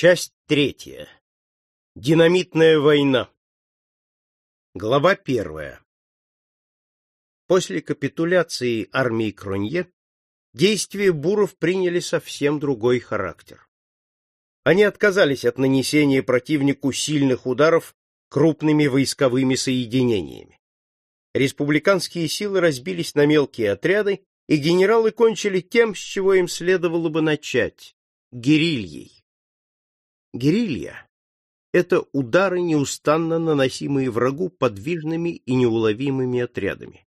Часть третья. Динамитная война. Глава первая. После капитуляции армии Кронье действия буров приняли совсем другой характер. Они отказались от нанесения противнику сильных ударов крупными войсковыми соединениями. Республиканские силы разбились на мелкие отряды, и генералы кончили тем, с чего им следовало бы начать — герильей. Герилья — это удары, неустанно наносимые врагу подвижными и неуловимыми отрядами.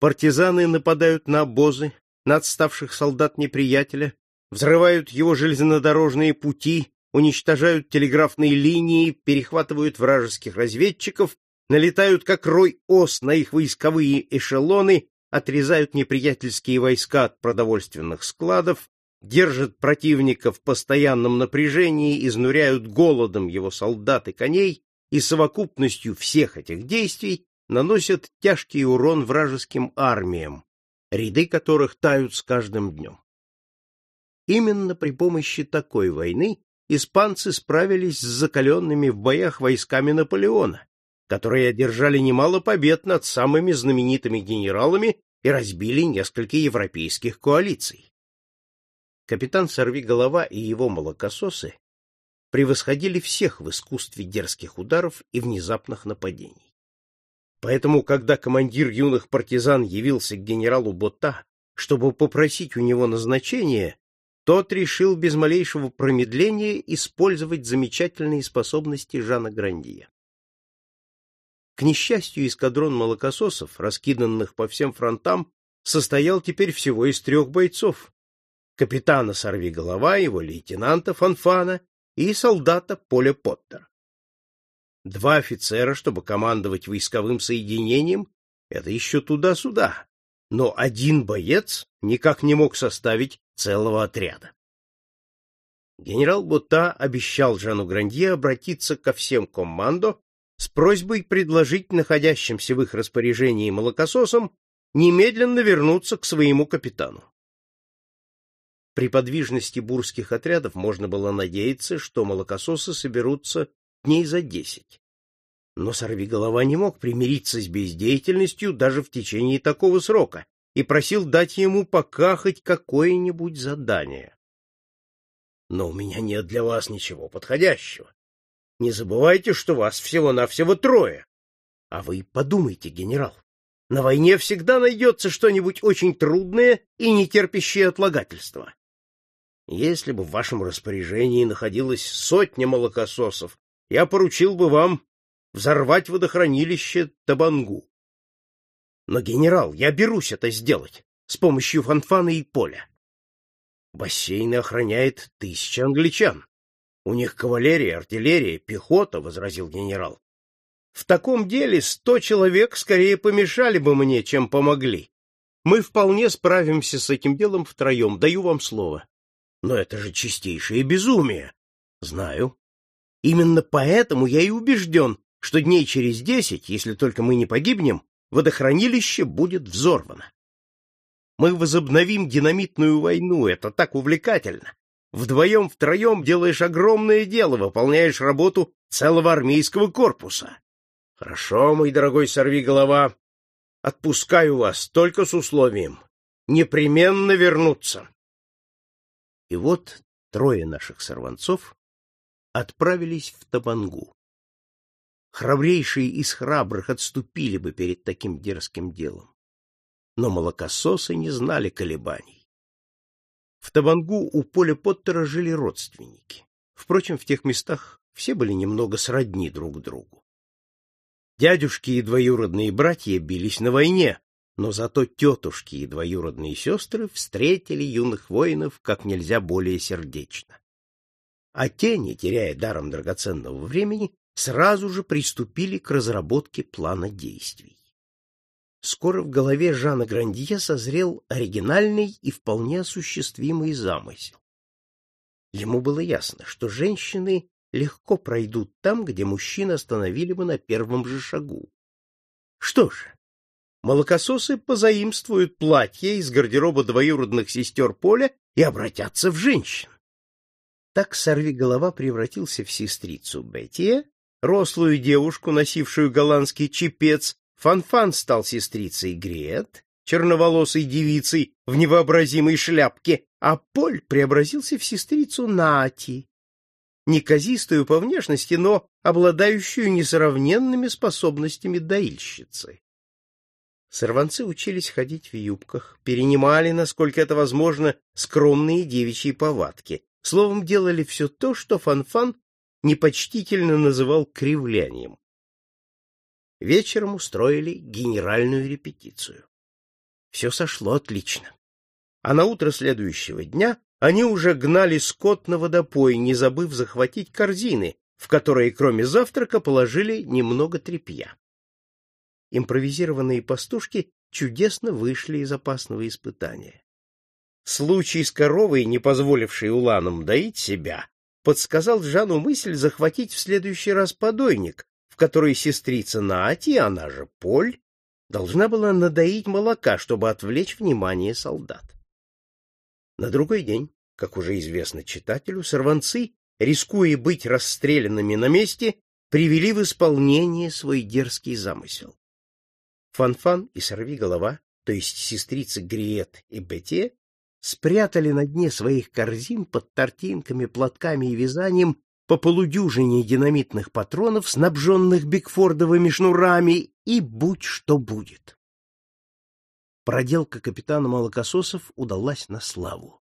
Партизаны нападают на обозы, на отставших солдат неприятеля, взрывают его железнодорожные пути, уничтожают телеграфные линии, перехватывают вражеских разведчиков, налетают как рой ос на их войсковые эшелоны, отрезают неприятельские войска от продовольственных складов, держат противника в постоянном напряжении, изнуряют голодом его солдат и коней, и совокупностью всех этих действий наносят тяжкий урон вражеским армиям, ряды которых тают с каждым днем. Именно при помощи такой войны испанцы справились с закаленными в боях войсками Наполеона, которые одержали немало побед над самыми знаменитыми генералами и разбили несколько европейских коалиций. Капитан Сорвиголова и его молокососы превосходили всех в искусстве дерзких ударов и внезапных нападений. Поэтому, когда командир юных партизан явился к генералу Бота, чтобы попросить у него назначения, тот решил без малейшего промедления использовать замечательные способности Жана Грандия. К несчастью, эскадрон молокососов, раскиданных по всем фронтам, состоял теперь всего из трех бойцов, капитана Сорвиголова, его лейтенанта Фанфана и солдата Поля Поттера. Два офицера, чтобы командовать войсковым соединением, это еще туда-сюда, но один боец никак не мог составить целого отряда. Генерал Бота обещал Жану Грандье обратиться ко всем командо с просьбой предложить находящимся в их распоряжении молокососам немедленно вернуться к своему капитану. При подвижности бурских отрядов можно было надеяться, что молокососы соберутся дней за десять. Но сорвиголова не мог примириться с бездеятельностью даже в течение такого срока и просил дать ему пока хоть какое-нибудь задание. Но у меня нет для вас ничего подходящего. Не забывайте, что вас всего-навсего трое. А вы подумайте, генерал, на войне всегда найдется что-нибудь очень трудное и не терпящее отлагательства. Если бы в вашем распоряжении находилась сотня молокососов, я поручил бы вам взорвать водохранилище Табангу. Но, генерал, я берусь это сделать с помощью фанфана и поля. Бассейны охраняет тысяча англичан. У них кавалерия, артиллерия, пехота, — возразил генерал. В таком деле сто человек скорее помешали бы мне, чем помогли. Мы вполне справимся с этим делом втроем, даю вам слово. Но это же чистейшее безумие. Знаю. Именно поэтому я и убежден, что дней через десять, если только мы не погибнем, водохранилище будет взорвано. Мы возобновим динамитную войну, это так увлекательно. Вдвоем-втроем делаешь огромное дело, выполняешь работу целого армейского корпуса. Хорошо, мой дорогой сорвиголова, отпускаю вас только с условием непременно вернуться. И вот трое наших сорванцов отправились в Табангу. Храбрейшие из храбрых отступили бы перед таким дерзким делом. Но молокососы не знали колебаний. В Табангу у Поля Поттера жили родственники. Впрочем, в тех местах все были немного сродни друг другу. Дядюшки и двоюродные братья бились на войне, но зато тетушки и двоюродные сестры встретили юных воинов как нельзя более сердечно. А те, не теряя даром драгоценного времени, сразу же приступили к разработке плана действий. Скоро в голове Жана Грандье созрел оригинальный и вполне осуществимый замысел. Ему было ясно, что женщины легко пройдут там, где мужчины остановили бы на первом же шагу. Что же, молокососы позаимствуют платье из гардероба двоюродных сестер Поля и обратятся в женщин. Так сорвиголова превратился в сестрицу Бетти, рослую девушку, носившую голландский чепец, Фанфан -фан стал сестрицей Грет, черноволосой девицей в невообразимой шляпке, а Поль преобразился в сестрицу Нати, неказистую по внешности, но обладающую несравненными способностями доильщицы. Сорванцы учились ходить в юбках, перенимали, насколько это возможно, скромные девичьи повадки, словом, делали все то, что Фанфан -фан непочтительно называл кривлянием. Вечером устроили генеральную репетицию. Все сошло отлично. А на утро следующего дня они уже гнали скот на водопой, не забыв захватить корзины, в которые кроме завтрака положили немного тряпья. Импровизированные пастушки чудесно вышли из опасного испытания. Случай с коровой, не позволившей уланам доить себя, подсказал Жану мысль захватить в следующий раз подойник, в который сестрица Наати, она же Поль, должна была надоить молока, чтобы отвлечь внимание солдат. На другой день, как уже известно читателю, сорванцы, рискуя быть расстрелянными на месте, привели в исполнение свой дерзкий замысел. Фанфан -фан и Сорвиголова, то есть сестрицы Гриет и Бете, спрятали на дне своих корзин под тортинками, платками и вязанием по полудюжине динамитных патронов, снабженных бигфордовыми шнурами, и будь что будет. Проделка капитана молокососов удалась на славу.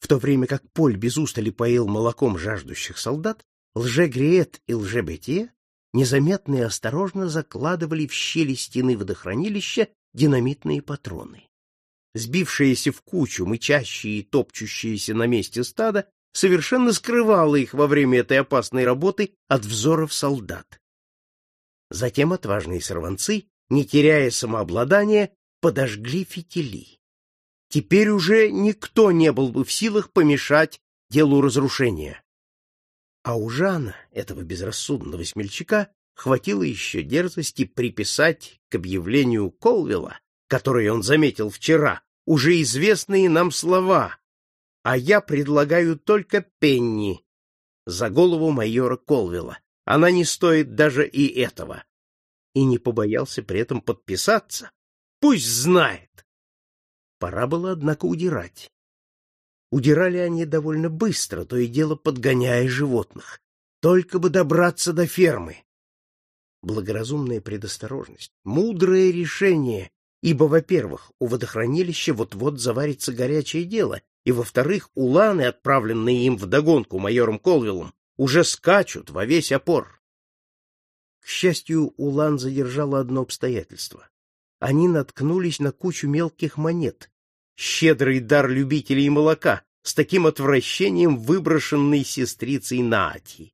В то время как Поль без устали поил молоком жаждущих солдат, лже-Гриет и лже-Бетье незаметно и осторожно закладывали в щели стены водохранилища динамитные патроны. Сбившиеся в кучу, мычащие и топчущиеся на месте стада, совершенно скрывало их во время этой опасной работы от взоров солдат. Затем отважные сорванцы, не теряя самообладания, подожгли фитили. Теперь уже никто не был бы в силах помешать делу разрушения. А у Жана, этого безрассудного смельчака, хватило еще дерзости приписать к объявлению Колвилла, которое он заметил вчера, уже известные нам слова, а я предлагаю только пенни за голову майора Колвилла. Она не стоит даже и этого. И не побоялся при этом подписаться. Пусть знает. Пора было, однако, удирать. Удирали они довольно быстро, то и дело подгоняя животных. Только бы добраться до фермы. Благоразумная предосторожность, мудрое решение, ибо, во-первых, у водохранилища вот-вот заварится горячее дело, и, во-вторых, уланы, отправленные им вдогонку майором Колвиллом, уже скачут во весь опор. К счастью, улан задержало одно обстоятельство. Они наткнулись на кучу мелких монет, щедрый дар любителей молока, с таким отвращением выброшенной сестрицей Наати.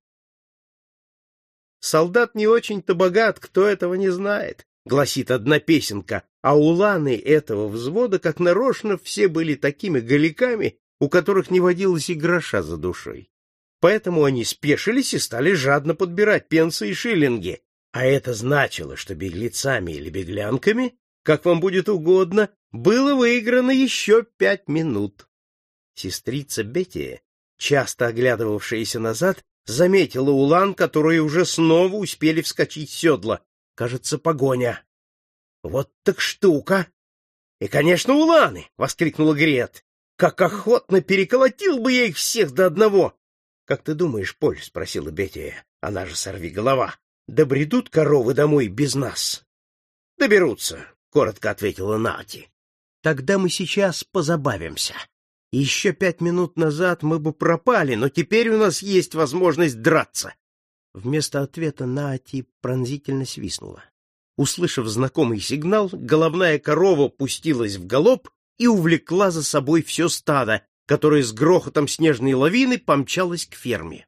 Солдат не очень-то богат, кто этого не знает, гласит одна песенка, а уланы этого взвода, как нарочно, все были такими голиками, у которых не водилось и гроша за душой. Поэтому они спешились и стали жадно подбирать пенсы и шиллинги, а это значило, что беглецами или беглянками, как вам будет угодно, было выиграно еще пять минут. Сестрица Бетти, часто оглядывавшаяся назад, заметила улан, которые уже снова успели вскочить в седло. Кажется, погоня. Вот так штука! И, конечно, уланы! — воскликнула Грет. Как охотно переколотил бы я их всех до одного! — Как ты думаешь, Поль? — спросила Бетти. Она же сорви голова. — Добредут коровы домой без нас? — Доберутся, — коротко ответила Нати. — Тогда мы сейчас позабавимся. Еще пять минут назад мы бы пропали, но теперь у нас есть возможность драться. Вместо ответа Нати пронзительно свистнула. Услышав знакомый сигнал, головная корова пустилась в галоп и увлекла за собой все стадо, которое с грохотом снежной лавины помчалось к ферме.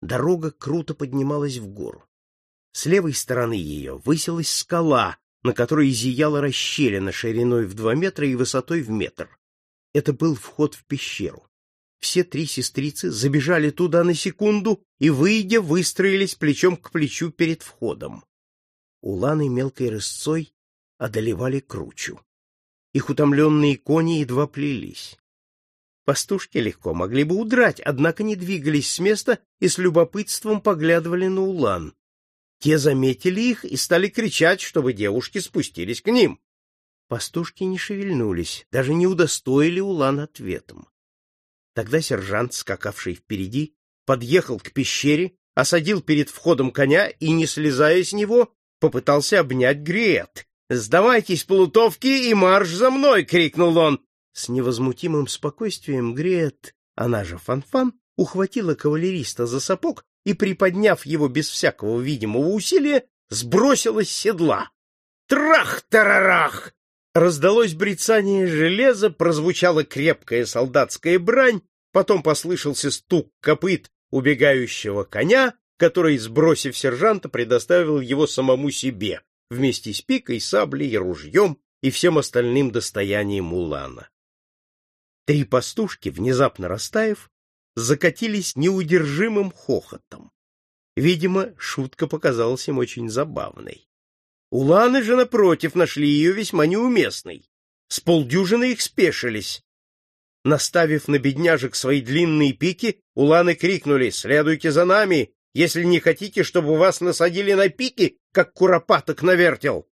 Дорога круто поднималась в гору. С левой стороны ее высилась скала, на которой зияла расщелина шириной в два метра и высотой в метр. Это был вход в пещеру. Все три сестрицы забежали туда на секунду и, выйдя, выстроились плечом к плечу перед входом. Уланы мелкой рысцой одолевали кручу. Их утомленные кони едва плелись. Пастушки легко могли бы удрать, однако не двигались с места и с любопытством поглядывали на улан. Те заметили их и стали кричать, чтобы девушки спустились к ним. Пастушки не шевельнулись, даже не удостоили улан ответом. Тогда сержант, скакавший впереди, подъехал к пещере, осадил перед входом коня и, не слезая с него, попытался обнять Гриет. «Сдавайтесь, плутовки, и марш за мной!» — крикнул он. С невозмутимым спокойствием Гриет, она же Фанфан, ухватила кавалериста за сапог и, приподняв его без всякого видимого усилия, сбросила с седла. Трах-тарарах! Раздалось брецание железа, прозвучала крепкая солдатская брань, потом послышался стук копыт убегающего коня, который, сбросив сержанта, предоставил его самому себе, вместе с пикой, саблей, ружьем и всем остальным достоянием Улана. Три пастушки, внезапно растаяв, закатились неудержимым хохотом. Видимо, шутка показалась им очень забавной. Уланы же, напротив, нашли ее весьма неуместной. С полдюжины их спешились. Наставив на бедняжек свои длинные пики, уланы крикнули «Следуйте за нами, если не хотите, чтобы вас насадили на пики, как куропаток на вертел!»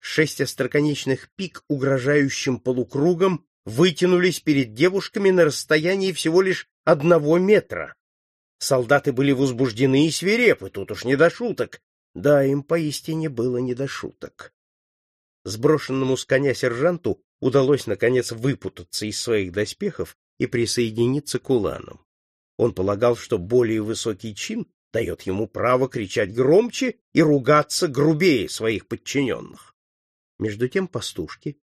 Шесть остроконечных пик угрожающим полукругом вытянулись перед девушками на расстоянии всего лишь одного метра. Солдаты были возбуждены и свирепы, тут уж не до шуток. Да, им поистине было не до шуток. Сброшенному с коня сержанту удалось, наконец, выпутаться из своих доспехов и присоединиться к уланам. Он полагал, что более высокий чин дает ему право кричать громче и ругаться грубее своих подчиненных. Между тем пастушки,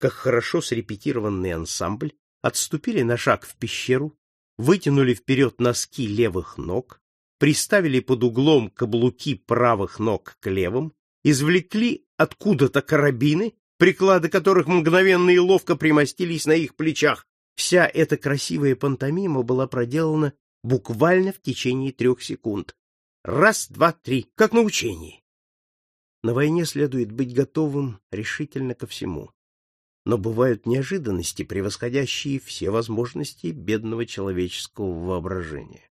как хорошо срепетированный ансамбль, отступили на шаг в пещеру, вытянули вперед носки левых ног, приставили под углом каблуки правых ног к левым, извлекли откуда-то карабины, приклады которых мгновенно и ловко примостились на их плечах. Вся эта красивая пантомима была проделана буквально в течение трех секунд. Раз, два, три, как на учении. На войне следует быть готовым решительно ко всему но бывают неожиданности, превосходящие все возможности бедного человеческого воображения.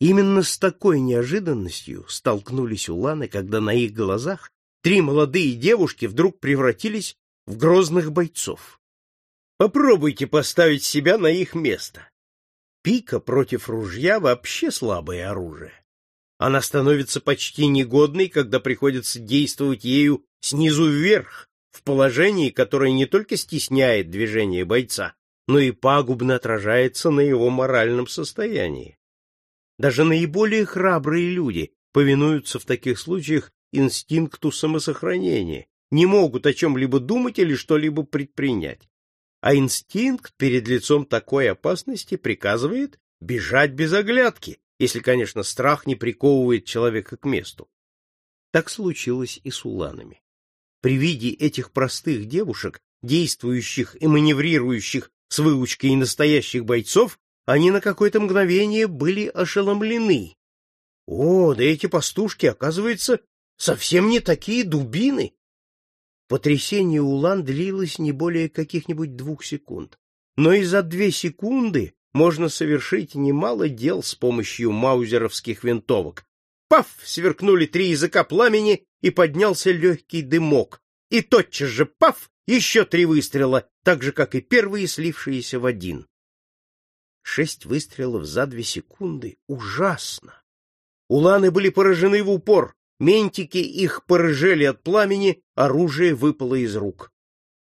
Именно с такой неожиданностью столкнулись уланы, когда на их глазах три молодые девушки вдруг превратились в грозных бойцов. Попробуйте поставить себя на их место. Пика против ружья вообще слабое оружие. Она становится почти негодной, когда приходится действовать ею снизу вверх, в положении, которое не только стесняет движение бойца, но и пагубно отражается на его моральном состоянии. Даже наиболее храбрые люди повинуются в таких случаях инстинкту самосохранения, не могут о чем-либо думать или что-либо предпринять. А инстинкт перед лицом такой опасности приказывает бежать без оглядки, если, конечно, страх не приковывает человека к месту. Так случилось и с уланами. При виде этих простых девушек, действующих и маневрирующих с выучкой настоящих бойцов, они на какое-то мгновение были ошеломлены. О, да эти пастушки, оказывается, совсем не такие дубины. Потрясение Улан длилось не более каких-нибудь двух секунд. Но и за две секунды можно совершить немало дел с помощью маузеровских винтовок. Паф! Сверкнули три языка пламени, и поднялся легкий дымок, и тотчас же паф, еще три выстрела, так же, как и первые, слившиеся в один. Шесть выстрелов за две секунды — ужасно. Уланы были поражены в упор, ментики их порыжели от пламени, оружие выпало из рук.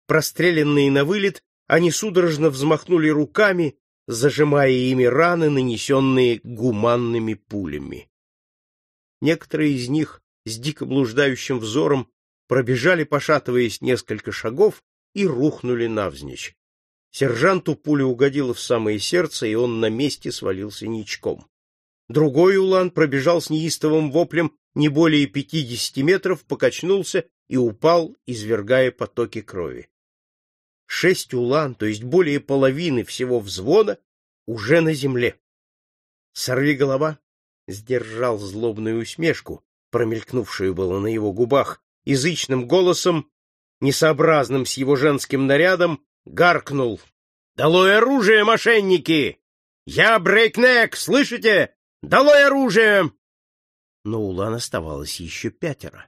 Простреленные на вылет, они судорожно взмахнули руками, зажимая ими раны, нанесенные гуманными пулями. Некоторые из них с дико блуждающим взором пробежали, пошатываясь несколько шагов, и рухнули навзничь. Сержанту пуля угодила в самое сердце, и он на месте свалился ничком. Другой улан пробежал с неистовым воплем не более пятидесяти метров, покачнулся и упал, извергая потоки крови. Шесть улан, то есть более половины всего взвода, уже на земле. Сорви голова сдержал злобную усмешку, промелькнувшую было на его губах, язычным голосом, несообразным с его женским нарядом, гаркнул Долой оружие, мошенники! Я брейкнек, слышите? Долой оружие! Но Улан оставалось еще пятеро.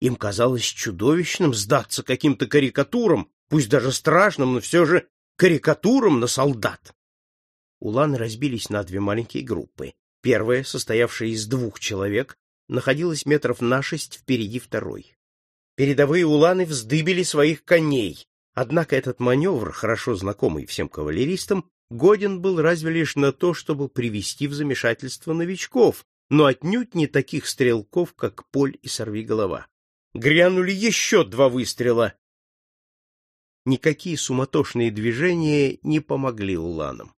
Им казалось чудовищным сдаться каким-то карикатурам, пусть даже страшным, но все же карикатурам на солдат. Уланы разбились на две маленькие группы. Первая, состоявшая из двух человек, находилась метров на шесть впереди второй. Передовые уланы вздыбили своих коней, однако этот маневр, хорошо знакомый всем кавалеристам, годен был разве лишь на то, чтобы привести в замешательство новичков, но отнюдь не таких стрелков, как Поль и Сорвиголова. Грянули еще два выстрела. Никакие суматошные движения не помогли уланам.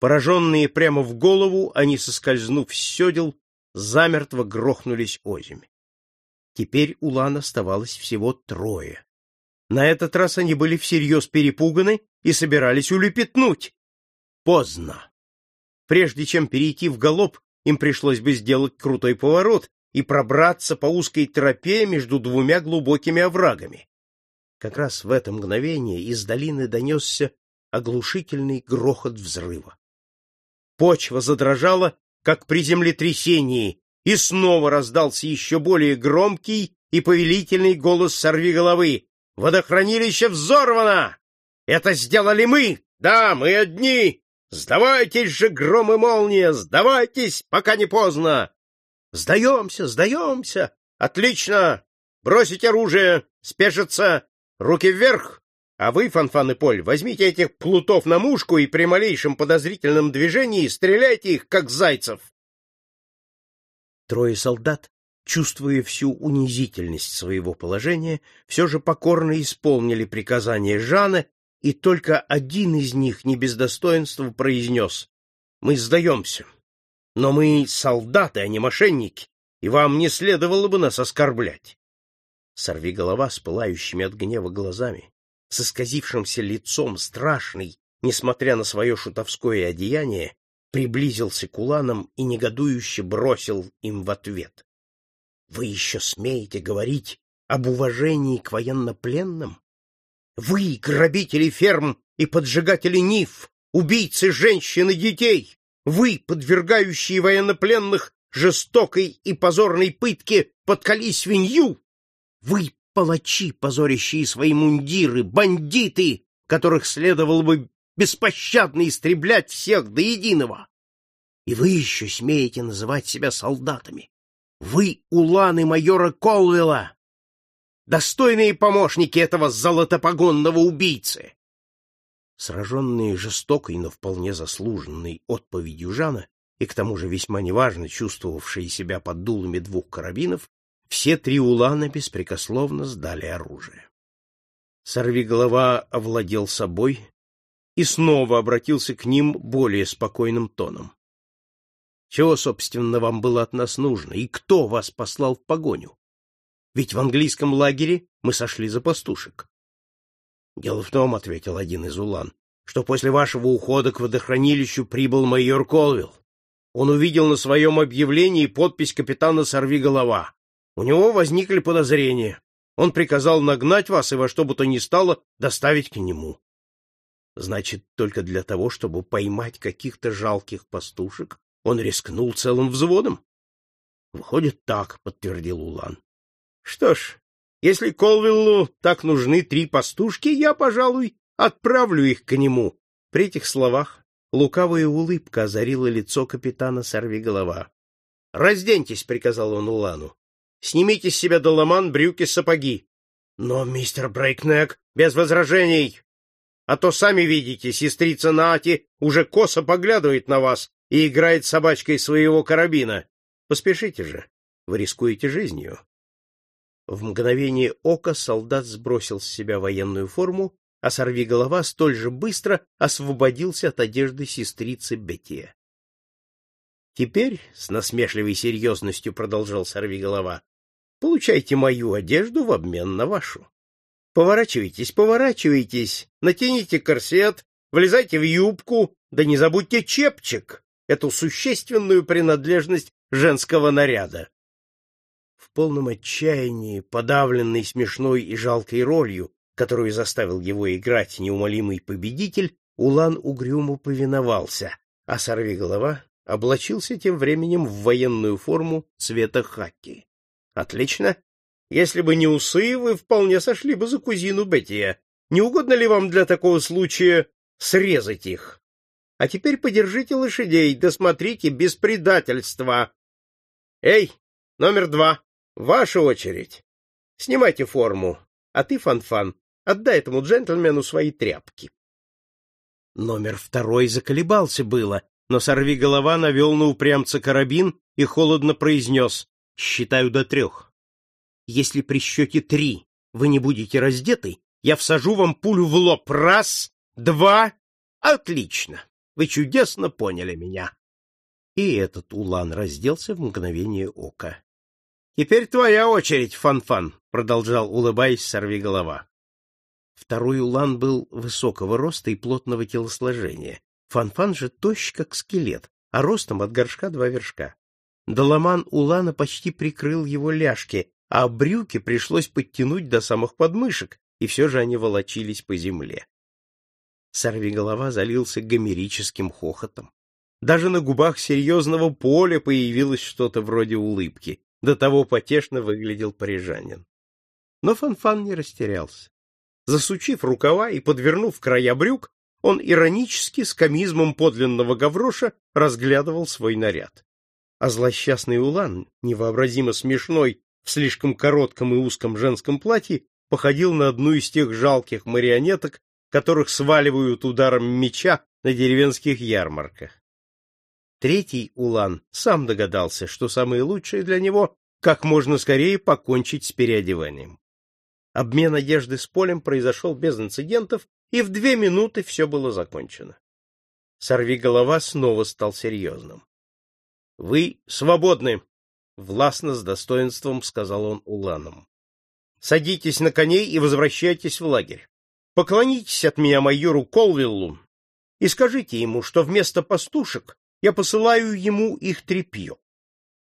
Пораженные прямо в голову, они, соскользнув с седел, замертво грохнулись озимь. Теперь у Лан оставалось всего трое. На этот раз они были всерьез перепуганы и собирались улепетнуть. Поздно. Прежде чем перейти в галоп, им пришлось бы сделать крутой поворот и пробраться по узкой тропе между двумя глубокими оврагами. Как раз в это мгновение из долины донесся оглушительный грохот взрыва. Почва задрожала, как при землетрясении, и снова раздался еще более громкий и повелительный голос сорвиголовы. «Водохранилище взорвано! Это сделали мы! Да, мы одни! Сдавайтесь же, гром и молния! Сдавайтесь, пока не поздно!» «Сдаемся, сдаемся! Отлично! Бросить оружие! Спешиться! Руки вверх! А вы, Фанфан и Поль, возьмите этих плутов на мушку и при малейшем подозрительном движении стреляйте их, как зайцев!» Трое солдат, чувствуя всю унизительность своего положения, все же покорно исполнили приказание Жана, и только один из них не без достоинства произнес «Мы сдаемся, но мы солдаты, а не мошенники, и вам не следовало бы нас оскорблять». Сорви голова с пылающими от гнева глазами, с исказившимся лицом, страшный, несмотря на свое шутовское одеяние, приблизился к уланам и негодующе бросил им в ответ. — Вы еще смеете говорить об уважении к военнопленным? Вы, грабители ферм и поджигатели нив, убийцы женщин и детей, вы, подвергающие военнопленных жестокой и позорной пытке подколи свинью, вы, палачи, позорящие свои мундиры, бандиты, которых следовало бы беспощадно истреблять всех до единого. И вы еще смеете называть себя солдатами. Вы уланы майора Колвилла, достойные помощники этого золотопогонного убийцы. Сраженные жестокой, но вполне заслуженной отповедью Жана, и к тому же весьма неважно чувствовавшие себя под дулами двух карабинов, все три улана беспрекословно сдали оружие. Сорвиголова овладел собой и снова обратился к ним более спокойным тоном. Чего, собственно, вам было от нас нужно, и кто вас послал в погоню? Ведь в английском лагере мы сошли за пастушек. — Дело в том, — ответил один из улан, — что после вашего ухода к водохранилищу прибыл майор Колвилл. Он увидел на своем объявлении подпись капитана «Сорвиголова». У него возникли подозрения. Он приказал нагнать вас и во что бы то ни стало доставить к нему. Значит, только для того, чтобы поймать каких-то жалких пастушек, он рискнул целым взводом? — Выходит, так, — подтвердил Улан. — Что ж, если Колвиллу так нужны три пастушки, я, пожалуй, отправлю их к нему. При этих словах лукавая улыбка озарила лицо капитана Сорвиголова. — Разденьтесь, — приказал он Улану. — Снимите с себя доломан, брюки, сапоги. — Но, мистер Брейкнек, без возражений. А то сами видите, сестрица Нати уже косо поглядывает на вас, и играет собачкой своего карабина. Поспешите же, вы рискуете жизнью. В мгновение ока солдат сбросил с себя военную форму, а сорвиголова столь же быстро освободился от одежды сестрицы Бетти. Теперь, с насмешливой серьезностью продолжал сорвиголова, получайте мою одежду в обмен на вашу. Поворачивайтесь, поворачивайтесь, натяните корсет, влезайте в юбку, да не забудьте чепчик эту существенную принадлежность женского наряда. В полном отчаянии, подавленный смешной и жалкой ролью, которую заставил его играть неумолимый победитель, Улан угрюмо повиновался, а сорвиголова облачился тем временем в военную форму цвета хаки. — Отлично. Если бы не усы, вы вполне сошли бы за кузину Беттия. Не угодно ли вам для такого случая срезать их? А теперь подержите лошадей, досмотрите без предательства. Эй, номер два, ваша очередь. Снимайте форму, а ты, Фанфан, -фан, отдай этому джентльмену свои тряпки. Номер второй заколебался было, но сорви голова навел на упрямца карабин и холодно произнес «Считаю до трех. Если при счете три вы не будете раздеты, я всажу вам пулю в лоб. Раз, два. Отлично. Вы чудесно поняли меня. И этот улан разделся в мгновение ока. — Теперь твоя очередь, Фан-Фан, — продолжал, улыбаясь, сорви голова. Второй улан был высокого роста и плотного телосложения. Фан-Фан же тощ, как скелет, а ростом от горшка два вершка. Доломан улана почти прикрыл его ляжки, а брюки пришлось подтянуть до самых подмышек, и все же они волочились по земле. Сорвиголова залился гомерическим хохотом. Даже на губах серьезного поля появилось что-то вроде улыбки. До того потешно выглядел парижанин. Но Фанфан не растерялся. Засучив рукава и подвернув края брюк, он иронически с комизмом подлинного гавроша разглядывал свой наряд. А злосчастный Улан, невообразимо смешной в слишком коротком и узком женском платье, походил на одну из тех жалких марионеток, которых сваливают ударом меча на деревенских ярмарках. Третий Улан сам догадался, что самое лучшее для него — как можно скорее покончить с переодеванием. Обмен одежды с полем произошел без инцидентов, и в две минуты все было закончено. Сорви голова снова стал серьезным. — Вы свободны, — властно с достоинством сказал он Уланам. — Садитесь на коней и возвращайтесь в лагерь. Поклонитесь от меня майору Колвиллу и скажите ему, что вместо пастушек я посылаю ему их тряпье.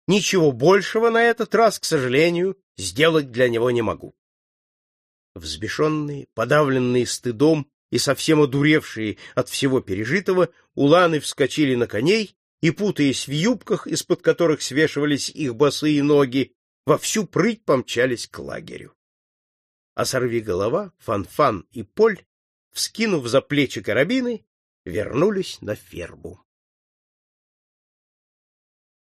Ничего большего на этот раз, к сожалению, сделать для него не могу. Взбешенные, подавленные стыдом и совсем одуревшие от всего пережитого, уланы вскочили на коней и, путаясь в юбках, из-под которых свешивались их босые ноги, во всю прыть помчались к лагерю а сорвиголова, Фанфан -фан и Поль, вскинув за плечи карабины, вернулись на ферму.